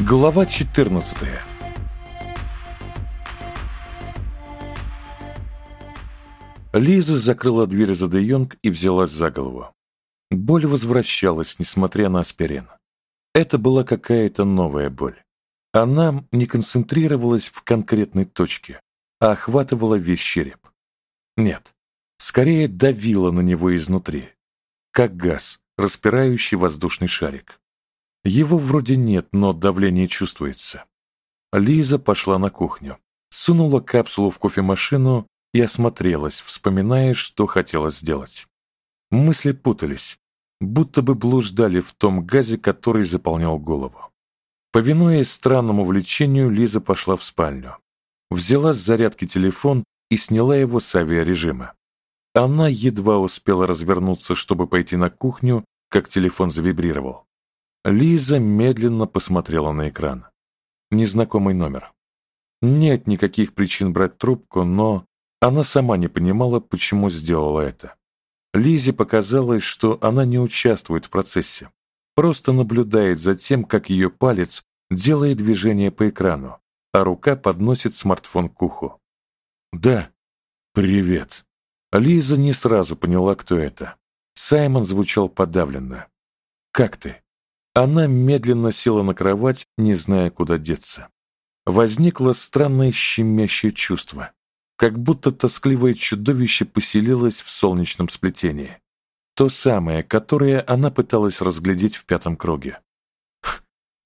Глава 14 Лиза закрыла дверь за Де Йонг и взялась за голову. Боль возвращалась, несмотря на аспирин. Это была какая-то новая боль. Она не концентрировалась в конкретной точке, а охватывала весь череп. Нет, скорее давила на него изнутри, как газ, распирающий воздушный шарик. Его вроде нет, но давление чувствуется. Лиза пошла на кухню, сунула капсулу в кофемашину и осмотрелась, вспоминая, что хотела сделать. Мысли путались, будто бы блуждали в том газе, который заполнял голову. Повинуясь странному влечению, Лиза пошла в спальню. Взяла с зарядки телефон и сняла его с авиарежима. Она едва успела развернуться, чтобы пойти на кухню, как телефон завибрировал. Лиза медленно посмотрела на экран. Незнакомый номер. Нет никаких причин брать трубку, но она сама не понимала, почему сделала это. Лизе показалось, что она не участвует в процессе, просто наблюдает за тем, как ее палец делает движение по экрану, а рука подносит смартфон к уху. «Да, привет». Лиза не сразу поняла, кто это. Саймон звучал подавленно. «Как ты?» Она медленно села на кровать, не зная, куда деться. Возникло странное щемящее чувство, как будто тоскливое чудовище поселилось в солнечном сплетении. То самое, которое она пыталась разглядеть в пятом круге.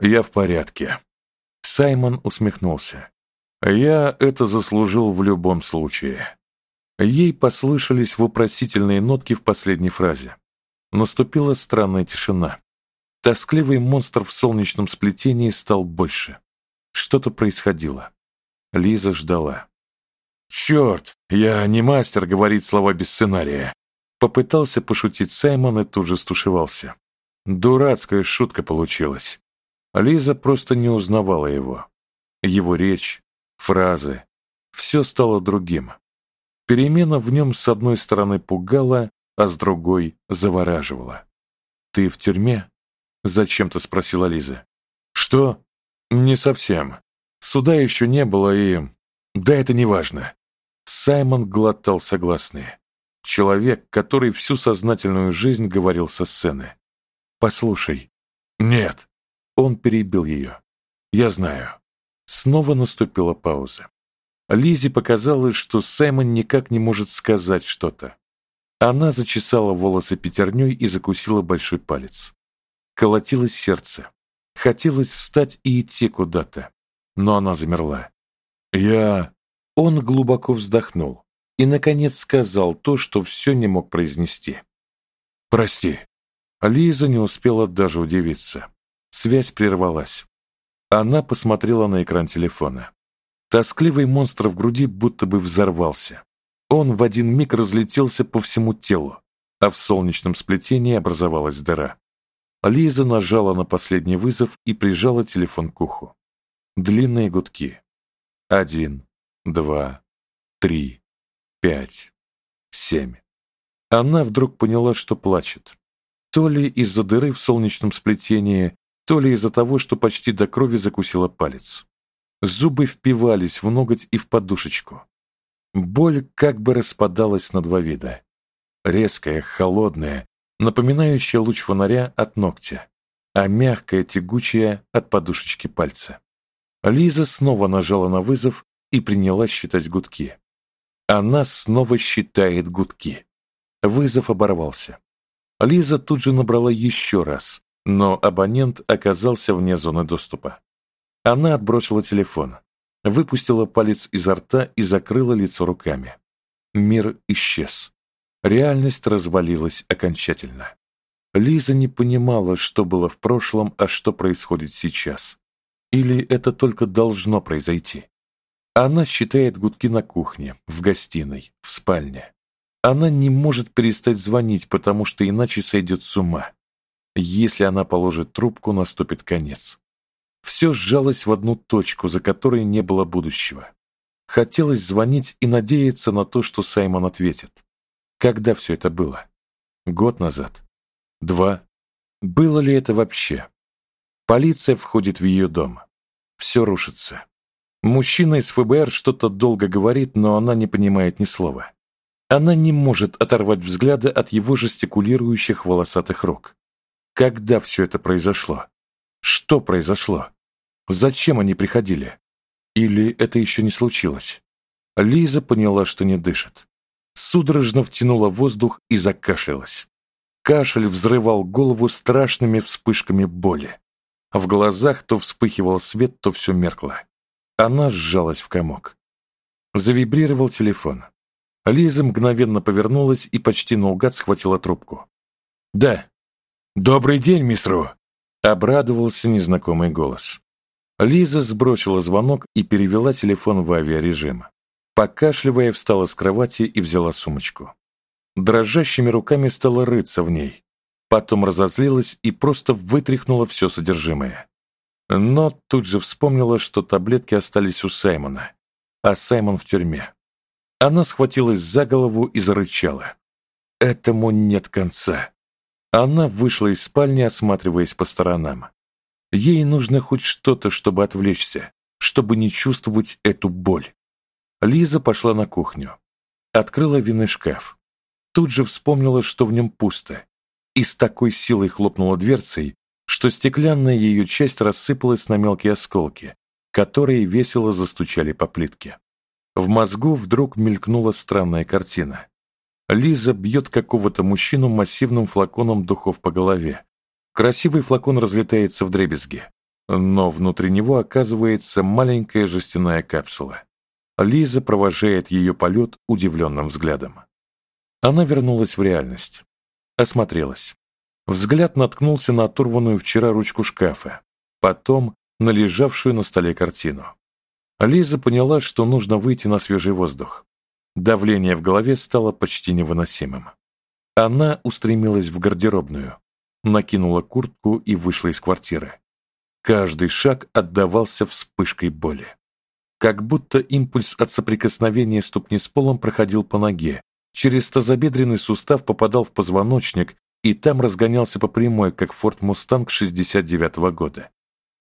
«Я в порядке». Саймон усмехнулся. «Я это заслужил в любом случае». Ей послышались вопросительные нотки в последней фразе. Наступила странная тишина. Тоскливый монстр в солнечном сплетении стал больше. Что-то происходило. Лиза ждала. «Черт, я не мастер говорить слова без сценария!» Попытался пошутить Саймон и тут же стушевался. Дурацкая шутка получилась. Лиза просто не узнавала его. Его речь, фразы, все стало другим. Перемена в нем с одной стороны пугала, а с другой завораживала. «Ты в тюрьме?» Зачем-то спросила Лиза. Что? Не совсем. Суда еще не было и... Да это не важно. Саймон глотал согласные. Человек, который всю сознательную жизнь говорил со сцены. «Послушай». «Нет». Он перебил ее. «Я знаю». Снова наступила пауза. Лизе показалось, что Саймон никак не может сказать что-то. Она зачесала волосы пятерней и закусила большой палец. Колотилось сердце. Хотелось встать и идти куда-то. Но она замерла. «Я...» Он глубоко вздохнул и, наконец, сказал то, что все не мог произнести. «Прости». Лиза не успела даже удивиться. Связь прервалась. Она посмотрела на экран телефона. Тоскливый монстр в груди будто бы взорвался. Он в один миг разлетелся по всему телу, а в солнечном сплетении образовалась дыра. Лиза нажала на последний вызов и прижала телефон к уху. Длинные гудки. Один, два, три, пять, семь. Она вдруг поняла, что плачет. То ли из-за дыры в солнечном сплетении, то ли из-за того, что почти до крови закусила палец. Зубы впивались в ноготь и в подушечку. Боль как бы распадалась на два вида. Резкая, холодная, напоминающая луч фонаря от ногтя, а мягкая, тягучая от подушечки пальца. Лиза снова нажала на вызов и принялась считать гудки. Она снова считает гудки. Вызов оборвался. Лиза тут же набрала еще раз, но абонент оказался вне зоны доступа. Она отбросила телефон, выпустила палец изо рта и закрыла лицо руками. Мир исчез. Реальность развалилась окончательно. Лиза не понимала, что было в прошлом, а что происходит сейчас. Или это только должно произойти. Она считает гудки на кухне, в гостиной, в спальне. Она не может перестать звонить, потому что иначе сойдет с ума. Если она положит трубку, наступит конец. Все сжалось в одну точку, за которой не было будущего. Хотелось звонить и надеяться на то, что Саймон ответит. Когда все это было? Год назад? Два? Было ли это вообще? Полиция входит в ее дом. Все рушится. Мужчина из ФБР что-то долго говорит, но она не понимает ни слова. Она не может оторвать взгляда от его жестикулирующих волосатых рук. Когда все это произошло? Что произошло? Зачем они приходили? Или это еще не случилось? Лиза поняла, что не дышит. Судорожно втянула воздух и закашлялась. Кашель взрывал голову страшными вспышками боли. В глазах то вспыхивал свет, то все меркло. Она сжалась в комок. Завибрировал телефон. Лиза мгновенно повернулась и почти наугад схватила трубку. «Да». «Добрый день, мисс Ру!» — обрадовался незнакомый голос. Лиза сбросила звонок и перевела телефон в авиарежим. Покашливая, встала с кровати и взяла сумочку. Дрожащими руками стала рыться в ней. Потом разозлилась и просто вытряхнула все содержимое. Но тут же вспомнила, что таблетки остались у Саймона, а Саймон в тюрьме. Она схватилась за голову и зарычала. Этому нет конца. Она вышла из спальни, осматриваясь по сторонам. Ей нужно хоть что-то, чтобы отвлечься, чтобы не чувствовать эту боль. Лиза пошла на кухню. Открыла винный шкаф. Тут же вспомнила, что в нем пусто. И с такой силой хлопнула дверцей, что стеклянная ее часть рассыпалась на мелкие осколки, которые весело застучали по плитке. В мозгу вдруг мелькнула странная картина. Лиза бьет какого-то мужчину массивным флаконом духов по голове, Красивый флакон разлетается в дребезги, но внутри него оказывается маленькая жестяная капсула. Лиза провожает ее полет удивленным взглядом. Она вернулась в реальность. Осмотрелась. Взгляд наткнулся на оторванную вчера ручку шкафа, потом на лежавшую на столе картину. Лиза поняла, что нужно выйти на свежий воздух. Давление в голове стало почти невыносимым. Она устремилась в гардеробную, накинула куртку и вышла из квартиры. Каждый шаг отдавался вспышкой боли. Как будто импульс от соприкосновения ступни с полом проходил по ноге, через тазобедренный сустав попадал в позвоночник и там разгонялся по прямой, как Форд Мустанг 69-го года.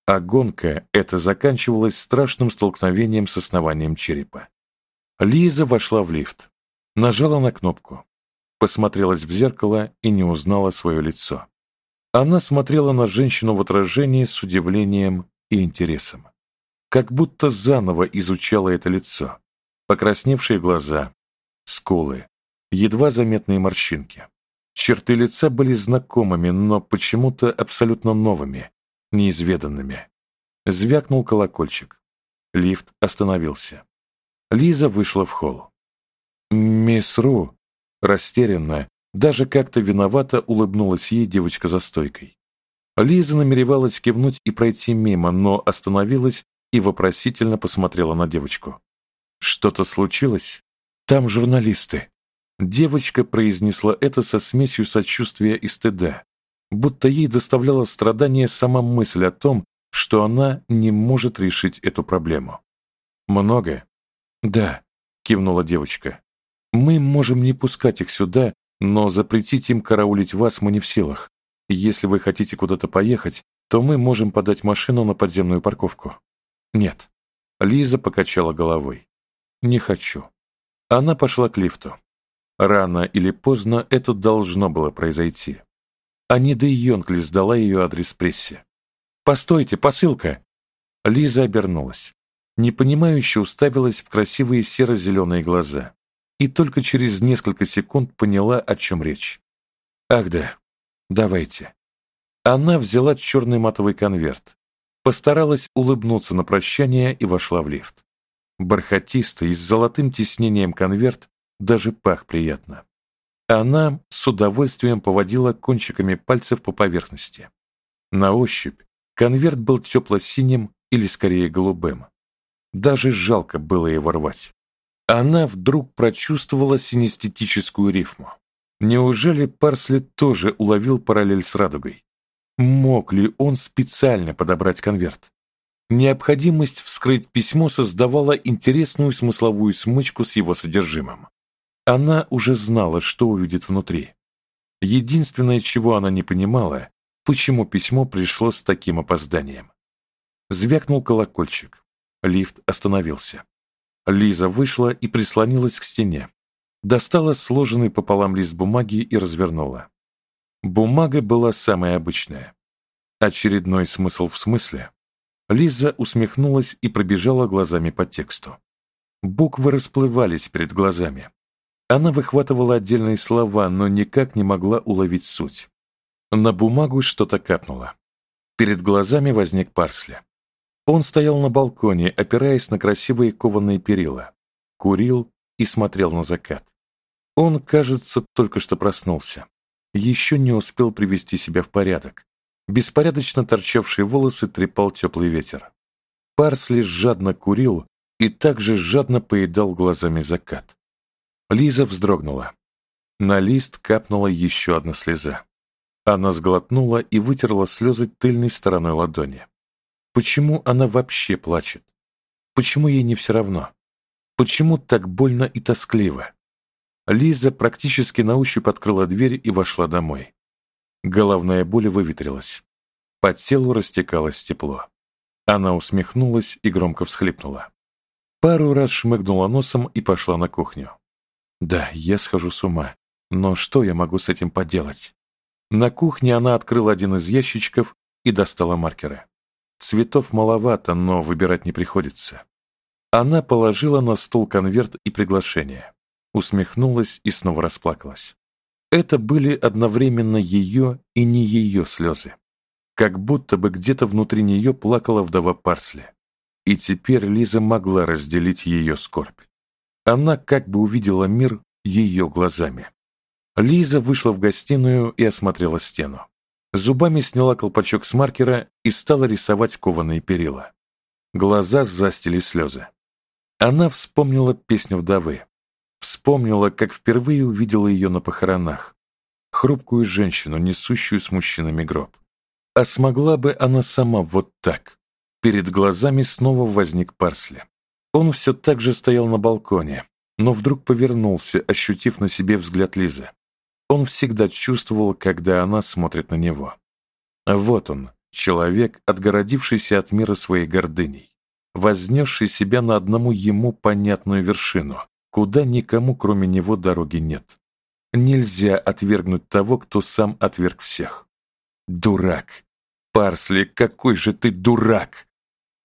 А гонка эта заканчивалась страшным столкновением с основанием черепа. Лиза вошла в лифт, нажала на кнопку, посмотрелась в зеркало и не узнала свое лицо. Она смотрела на женщину в отражении с удивлением и интересом. Как будто заново изучала это лицо. Покрасневшие глаза, скулы, едва заметные морщинки. Черты лица были знакомыми, но почему-то абсолютно новыми, неизведанными. Звякнул колокольчик. Лифт остановился. Лиза вышла в холл. «Мисс Ру», растерянная, даже как-то виновато улыбнулась ей девочка за стойкой. Лиза намеревалась кивнуть и пройти мимо, но остановилась и вопросительно посмотрела на девочку. «Что-то случилось? Там журналисты». Девочка произнесла это со смесью сочувствия и стыда, будто ей доставляла страдание сама мысль о том, что она не может решить эту проблему. «Много?» «Да», — кивнула девочка. «Мы можем не пускать их сюда но запретить им караулить вас мы не в силах. Если вы хотите куда-то поехать, то мы можем подать машину на подземную парковку. Нет. Лиза покачала головой. Не хочу. Она пошла к лифту. Рано или поздно это должно было произойти. Анида Йонкли сдала ее адрес прессе. «Постойте, посылка!» Лиза обернулась. Непонимающе уставилась в красивые серо-зеленые глаза и только через несколько секунд поняла, о чем речь. «Ах да, давайте». Она взяла черный матовый конверт, постаралась улыбнуться на прощание и вошла в лифт. Бархатистый, с золотым тиснением конверт даже пах приятно. Она с удовольствием поводила кончиками пальцев по поверхности. На ощупь конверт был тепло-синим или скорее голубым. Даже жалко было его рвать. Она вдруг прочувствовала синестетическую рифму. Неужели Парсли тоже уловил параллель с радугой? Мог ли он специально подобрать конверт? Необходимость вскрыть письмо создавала интересную смысловую смычку с его содержимым. Она уже знала, что увидит внутри. Единственное, чего она не понимала, почему письмо пришло с таким опозданием. Звякнул колокольчик. Лифт остановился. Лиза вышла и прислонилась к стене. Достала сложенный пополам лист бумаги и развернула. Бумага была самая обычная. Очередной смысл в смысле. Лиза усмехнулась и пробежала глазами по тексту. Буквы расплывались перед глазами. Она выхватывала отдельные слова, но никак не могла уловить суть. На бумагу что-то капнуло. Перед глазами возник Парсли. Он стоял на балконе, опираясь на красивые кованые перила, курил и смотрел на закат. Он, кажется, только что проснулся. Еще не успел привести себя в порядок. Беспорядочно торчавшие волосы трепал теплый ветер. Парсли жадно курил и также жадно поедал глазами закат. Лиза вздрогнула. На лист капнула еще одна слеза. Она сглотнула и вытерла слезы тыльной стороной ладони. Почему она вообще плачет? Почему ей не все равно? Почему так больно и тоскливо? Лиза практически на ощупь открыла дверь и вошла домой. Головная боль выветрилась. По телу растекалось тепло. Она усмехнулась и громко всхлипнула. Пару раз шмыгнула носом и пошла на кухню. Да, я схожу с ума. Но что я могу с этим поделать? На кухне она открыла один из ящичков и достала маркеры. Цветов маловато, но выбирать не приходится. Она положила на стол конверт и приглашение, усмехнулась и снова расплакалась. Это были одновременно ее и не ее слезы. Как будто бы где-то внутри нее плакала вдова Парсли. И теперь Лиза могла разделить ее скорбь. Она как бы увидела мир ее глазами. Лиза вышла в гостиную и осмотрела стену. Зубами сняла колпачок с маркера и стала рисовать кованые перила. Глаза застили слезы. Она вспомнила песню вдовы. Вспомнила, как впервые увидела ее на похоронах. Хрупкую женщину, несущую с мужчинами гроб. А смогла бы она сама вот так? Перед глазами снова возник Парсли. Он все так же стоял на балконе, но вдруг повернулся, ощутив на себе взгляд Лизы. Он всегда чувствовал, когда она смотрит на него. Вот он, человек, отгородившийся от мира своей гордыней, вознесший себя на одному ему понятную вершину, куда никому, кроме него, дороги нет. Нельзя отвергнуть того, кто сам отверг всех. Дурак! Парсли, какой же ты дурак!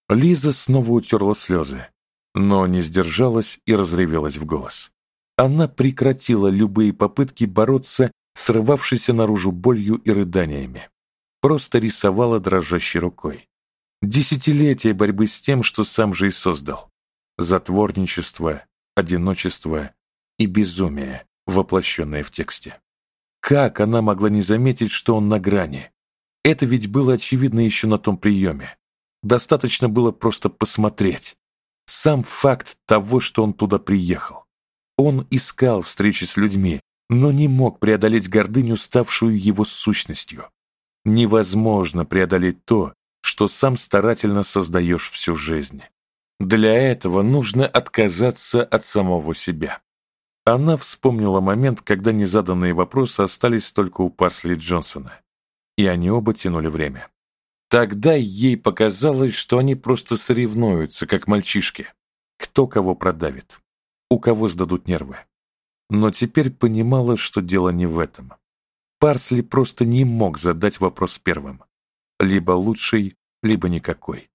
Лиза снова утерла слезы, но не сдержалась и разревелась в голос она прекратила любые попытки бороться с наружу болью и рыданиями. Просто рисовала дрожащей рукой. Десятилетия борьбы с тем, что сам же и создал. Затворничество, одиночество и безумие, воплощенное в тексте. Как она могла не заметить, что он на грани? Это ведь было очевидно еще на том приеме. Достаточно было просто посмотреть. Сам факт того, что он туда приехал. Он искал встречи с людьми, но не мог преодолеть гордыню, ставшую его сущностью. Невозможно преодолеть то, что сам старательно создаешь всю жизнь. Для этого нужно отказаться от самого себя. Она вспомнила момент, когда незаданные вопросы остались только у Парсли Джонсона, и они оба тянули время. Тогда ей показалось, что они просто соревнуются, как мальчишки, кто кого продавит у кого сдадут нервы. Но теперь понимала, что дело не в этом. Парсли просто не мог задать вопрос первым. Либо лучший, либо никакой.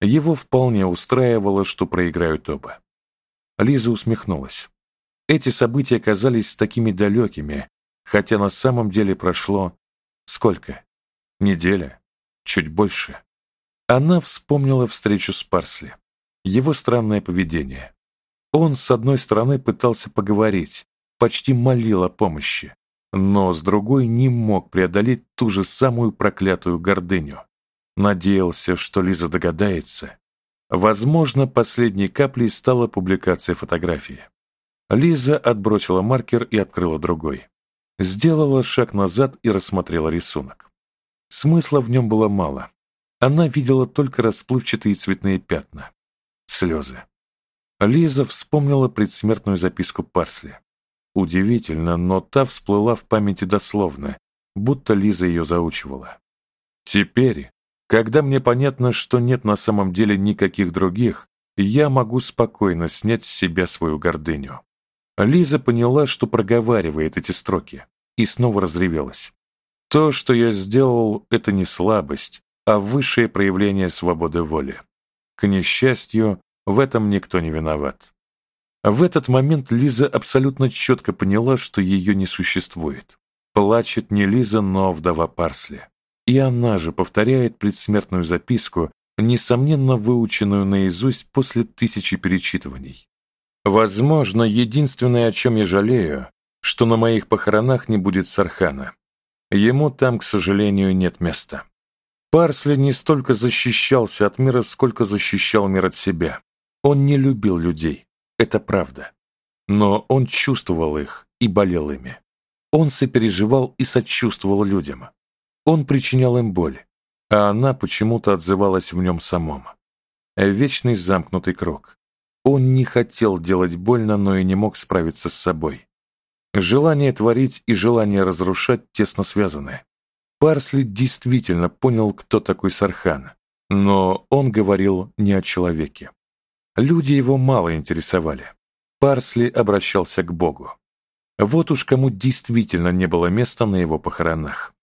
Его вполне устраивало, что проиграют оба. Лиза усмехнулась. Эти события казались такими далекими, хотя на самом деле прошло... Сколько? Неделя? Чуть больше? Она вспомнила встречу с Парсли. Его странное поведение. Он, с одной стороны, пытался поговорить, почти молил о помощи, но с другой не мог преодолеть ту же самую проклятую гордыню. Надеялся, что Лиза догадается. Возможно, последней каплей стала публикация фотографии. Лиза отбросила маркер и открыла другой. Сделала шаг назад и рассмотрела рисунок. Смысла в нем было мало. Она видела только расплывчатые цветные пятна. Слезы. Лиза вспомнила предсмертную записку Парсли. Удивительно, но та всплыла в памяти дословно, будто Лиза ее заучивала. Теперь, когда мне понятно, что нет на самом деле никаких других, я могу спокойно снять с себя свою гордыню. Лиза поняла, что проговаривает эти строки, и снова разревелась. То, что я сделал, это не слабость, а высшее проявление свободы воли. К несчастью, в этом никто не виноват. В этот момент Лиза абсолютно четко поняла, что ее не существует. Плачет не Лиза, но вдова Парсли. И она же повторяет предсмертную записку, несомненно выученную наизусть после тысячи перечитываний. Возможно, единственное, о чем я жалею, что на моих похоронах не будет Сархана. Ему там, к сожалению, нет места. Парсли не столько защищался от мира, сколько защищал мир от себя. Он не любил людей, это правда. Но он чувствовал их и болел ими. Он сопереживал и сочувствовал людям. Он причинял им боль, а она почему-то отзывалась в нем самом. Вечный замкнутый круг. Он не хотел делать больно, но и не мог справиться с собой. Желание творить и желание разрушать тесно связаны. Парсли действительно понял, кто такой Сархан, но он говорил не о человеке. Люди его мало интересовали. Парсли обращался к Богу. Вот уж кому действительно не было места на его похоронах.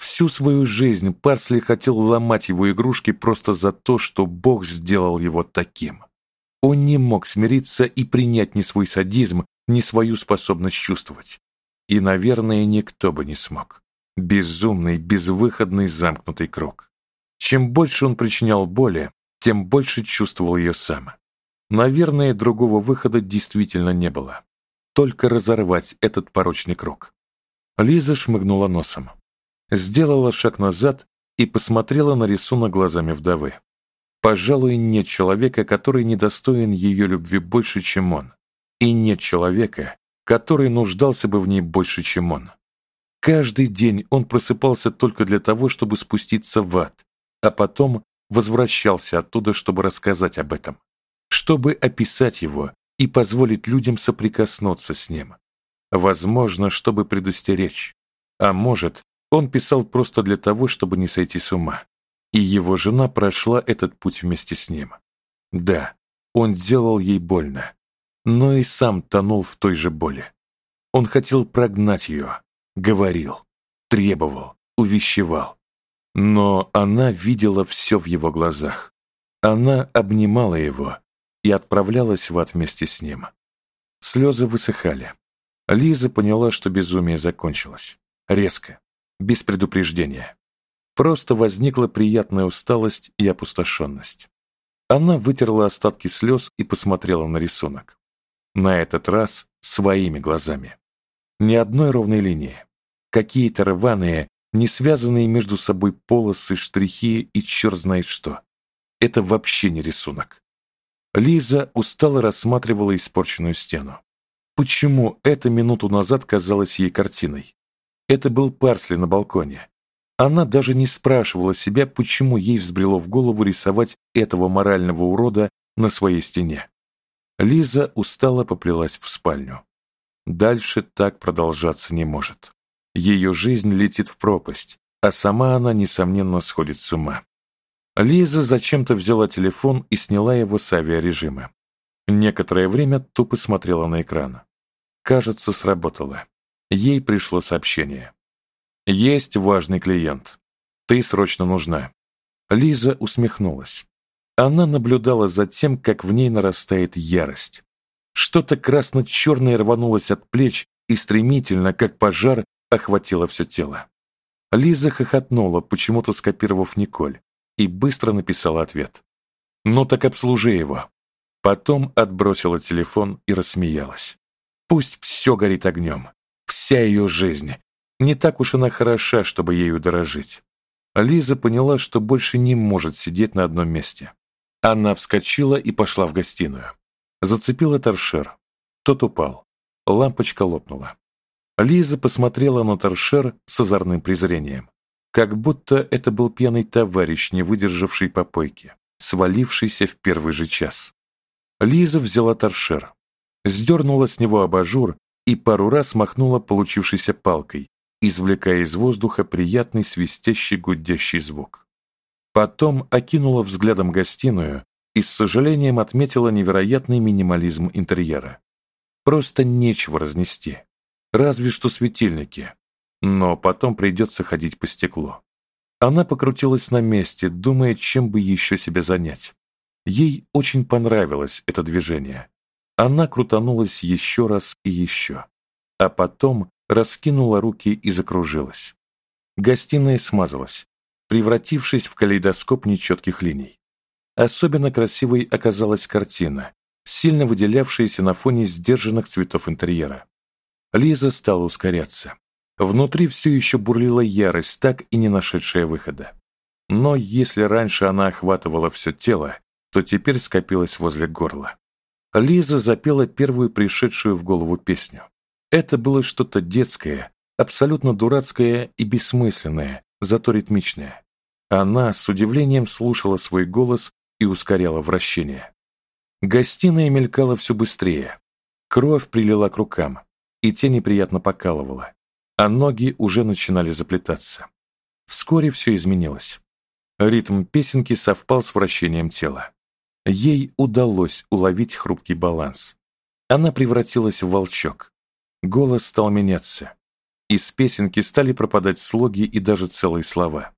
Всю свою жизнь Парсли хотел ломать его игрушки просто за то, что Бог сделал его таким. Он не мог смириться и принять ни свой садизм, ни свою способность чувствовать. И, наверное, никто бы не смог. Безумный, безвыходный замкнутый круг. Чем больше он причинял боли, тем больше чувствовал ее сам. Наверное, другого выхода действительно не было. Только разорвать этот порочный круг. Лиза шмыгнула носом сделала шаг назад и посмотрела на рисунок глазами вдовы. Пожалуй, нет человека, который недостоин ее любви больше, чем он. И нет человека, который нуждался бы в ней больше, чем он. Каждый день он просыпался только для того, чтобы спуститься в ад, а потом возвращался оттуда, чтобы рассказать об этом, чтобы описать его и позволить людям соприкоснуться с ним. Возможно, чтобы предостеречь, а может, он писал просто для того, чтобы не сойти с ума. И его жена прошла этот путь вместе с ним. Да, он делал ей больно, но и сам тонул в той же боли. Он хотел прогнать ее, говорил, требовал, увещевал. Но она видела все в его глазах. Она обнимала его и отправлялась в ад вместе с ним. Слезы высыхали. Лиза поняла, что безумие закончилось. Резко, без предупреждения. Просто возникла приятная усталость и опустошенность. Она вытерла остатки слез и посмотрела на рисунок. На этот раз своими глазами. Ни одной ровной линии. Какие-то рваные, не связанные между собой полосы, штрихи и черт знает что. Это вообще не рисунок. Лиза устало рассматривала испорченную стену. Почему эта минуту назад казалась ей картиной? Это был Парсли на балконе. Она даже не спрашивала себя, почему ей взбрело в голову рисовать этого морального урода на своей стене. Лиза устало поплелась в спальню. Дальше так продолжаться не может. Ее жизнь летит в пропасть, а сама она, несомненно, сходит с ума. Лиза зачем-то взяла телефон и сняла его с авиарежима. Некоторое время тупо смотрела на экран. Кажется, сработало. Ей пришло сообщение. «Есть важный клиент. Ты срочно нужна». Лиза усмехнулась. Она наблюдала за тем, как в ней нарастает ярость. Что-то красно-черное рванулось от плеч и стремительно, как пожар, охватило все тело. Лиза хохотнула, почему-то скопировав Николь, и быстро написала ответ. «Ну так обслужи его». Потом отбросила телефон и рассмеялась. «Пусть все горит огнем вся ее жизнь. Не так уж она хороша, чтобы ею дорожить. Лиза поняла, что больше не может сидеть на одном месте. Она вскочила и пошла в гостиную. Зацепила торшер. Тот упал. Лампочка лопнула. Лиза посмотрела на торшер с озорным презрением. Как будто это был пьяный товарищ, не выдержавший попойки, свалившийся в первый же час. Лиза взяла торшер, сдернула с него абажур и пару раз махнула получившейся палкой, извлекая из воздуха приятный свистящий гудящий звук. Потом окинула взглядом гостиную и с сожалением отметила невероятный минимализм интерьера. Просто нечего разнести. Разве что светильники. Но потом придется ходить по стеклу. Она покрутилась на месте, думая, чем бы еще себя занять. Ей очень понравилось это движение. Она крутанулась еще раз и еще. А потом раскинула руки и закружилась. Гостиная смазалась, превратившись в калейдоскоп нечетких линий. Особенно красивой оказалась картина, сильно выделявшаяся на фоне сдержанных цветов интерьера. Лиза стала ускоряться. Внутри все еще бурлила ярость, так и не нашедшая выхода. Но если раньше она охватывала все тело, то теперь скопилась возле горла. Лиза запела первую пришедшую в голову песню. Это было что-то детское, абсолютно дурацкое и бессмысленное, зато ритмичное. Она с удивлением слушала свой голос и ускоряла вращение. Гостиная мелькала все быстрее. Кровь прилила к рукам, и те неприятно покалывала, а ноги уже начинали заплетаться. Вскоре все изменилось. Ритм песенки совпал с вращением тела. Ей удалось уловить хрупкий баланс. Она превратилась в волчок. Голос стал меняться. Из песенки стали пропадать слоги и даже целые слова.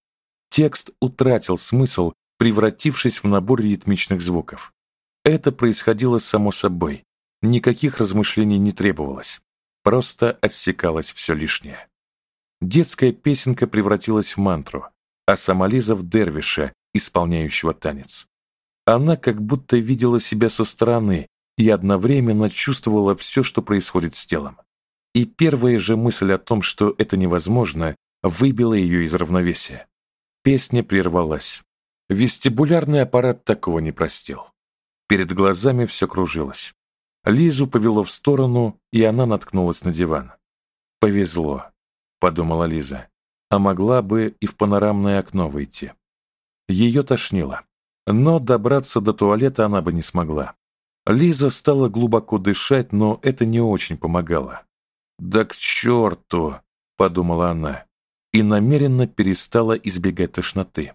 Текст утратил смысл, превратившись в набор ритмичных звуков. Это происходило само собой. Никаких размышлений не требовалось. Просто отсекалось все лишнее. Детская песенка превратилась в мантру, а сама Лиза в дервиша, исполняющего танец. Она как будто видела себя со стороны и одновременно чувствовала все, что происходит с телом. И первая же мысль о том, что это невозможно, выбила ее из равновесия. Песня прервалась. Вестибулярный аппарат такого не простил. Перед глазами все кружилось. Лизу повело в сторону, и она наткнулась на диван. «Повезло», — подумала Лиза, «а могла бы и в панорамное окно выйти». Ее тошнило, но добраться до туалета она бы не смогла. Лиза стала глубоко дышать, но это не очень помогало. «Да к черту!» — подумала она, и намеренно перестала избегать тошноты.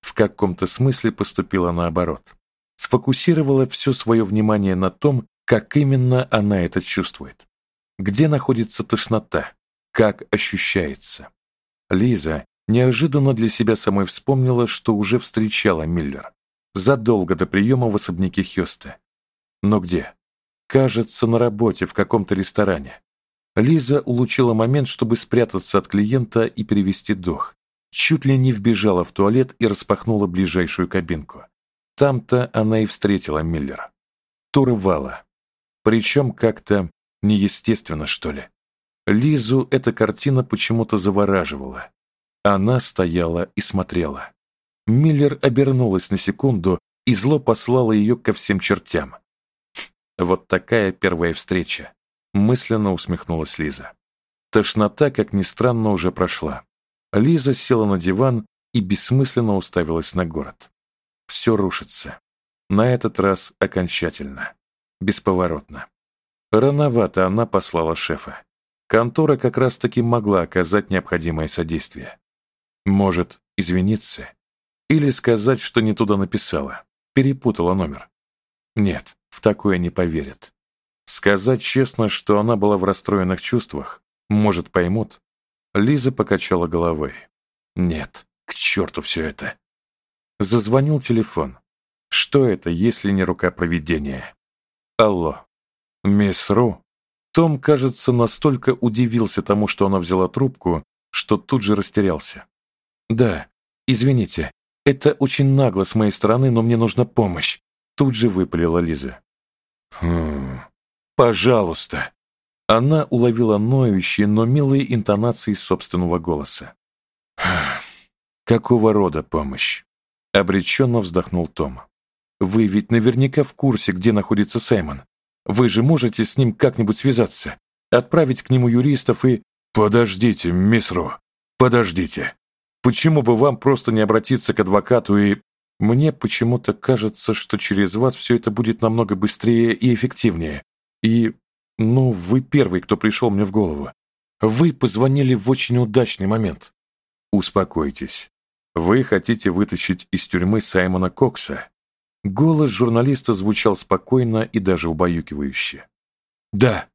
В каком-то смысле поступила наоборот сфокусировала все свое внимание на том, как именно она это чувствует. Где находится тошнота, как ощущается. Лиза неожиданно для себя самой вспомнила, что уже встречала Миллер задолго до приема в особняке Хёста. Но где? Кажется, на работе в каком-то ресторане. Лиза улучила момент, чтобы спрятаться от клиента и перевести дух. Чуть ли не вбежала в туалет и распахнула ближайшую кабинку. Там-то она и встретила Миллера. Турвала. Причем как-то неестественно, что ли. Лизу эта картина почему-то завораживала. Она стояла и смотрела. Миллер обернулась на секунду и зло послала ее ко всем чертям. Вот такая первая встреча. Мысленно усмехнулась Лиза. Тошнота, как ни странно, уже прошла. Лиза села на диван и бессмысленно уставилась на город. Все рушится. На этот раз окончательно. Бесповоротно. Рановато она послала шефа. Контора как раз-таки могла оказать необходимое содействие. Может, извиниться? Или сказать, что не туда написала, перепутала номер? Нет, в такое не поверят. Сказать честно, что она была в расстроенных чувствах, может, поймут? Лиза покачала головой. Нет, к черту все это. Зазвонил телефон. Что это, если не рука провидения? Алло. Мисс Ру? Том, кажется, настолько удивился тому, что она взяла трубку, что тут же растерялся. Да, извините, это очень нагло с моей стороны, но мне нужна помощь. Тут же выпалила Лиза. Хм, пожалуйста. Она уловила ноющие, но милые интонации собственного голоса. Какого рода помощь? Обреченно вздохнул Том. «Вы ведь наверняка в курсе, где находится Саймон. Вы же можете с ним как-нибудь связаться, отправить к нему юристов и...» «Подождите, мисс Ро, подождите. Почему бы вам просто не обратиться к адвокату и...» «Мне почему-то кажется, что через вас все это будет намного быстрее и эффективнее. И... ну, вы первый, кто пришел мне в голову. Вы позвонили в очень удачный момент. Успокойтесь. Вы хотите вытащить из тюрьмы Саймона Кокса? Голос журналиста звучал спокойно и даже убаюкивающе. Да.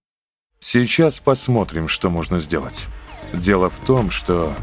Сейчас посмотрим, что можно сделать. Дело в том, что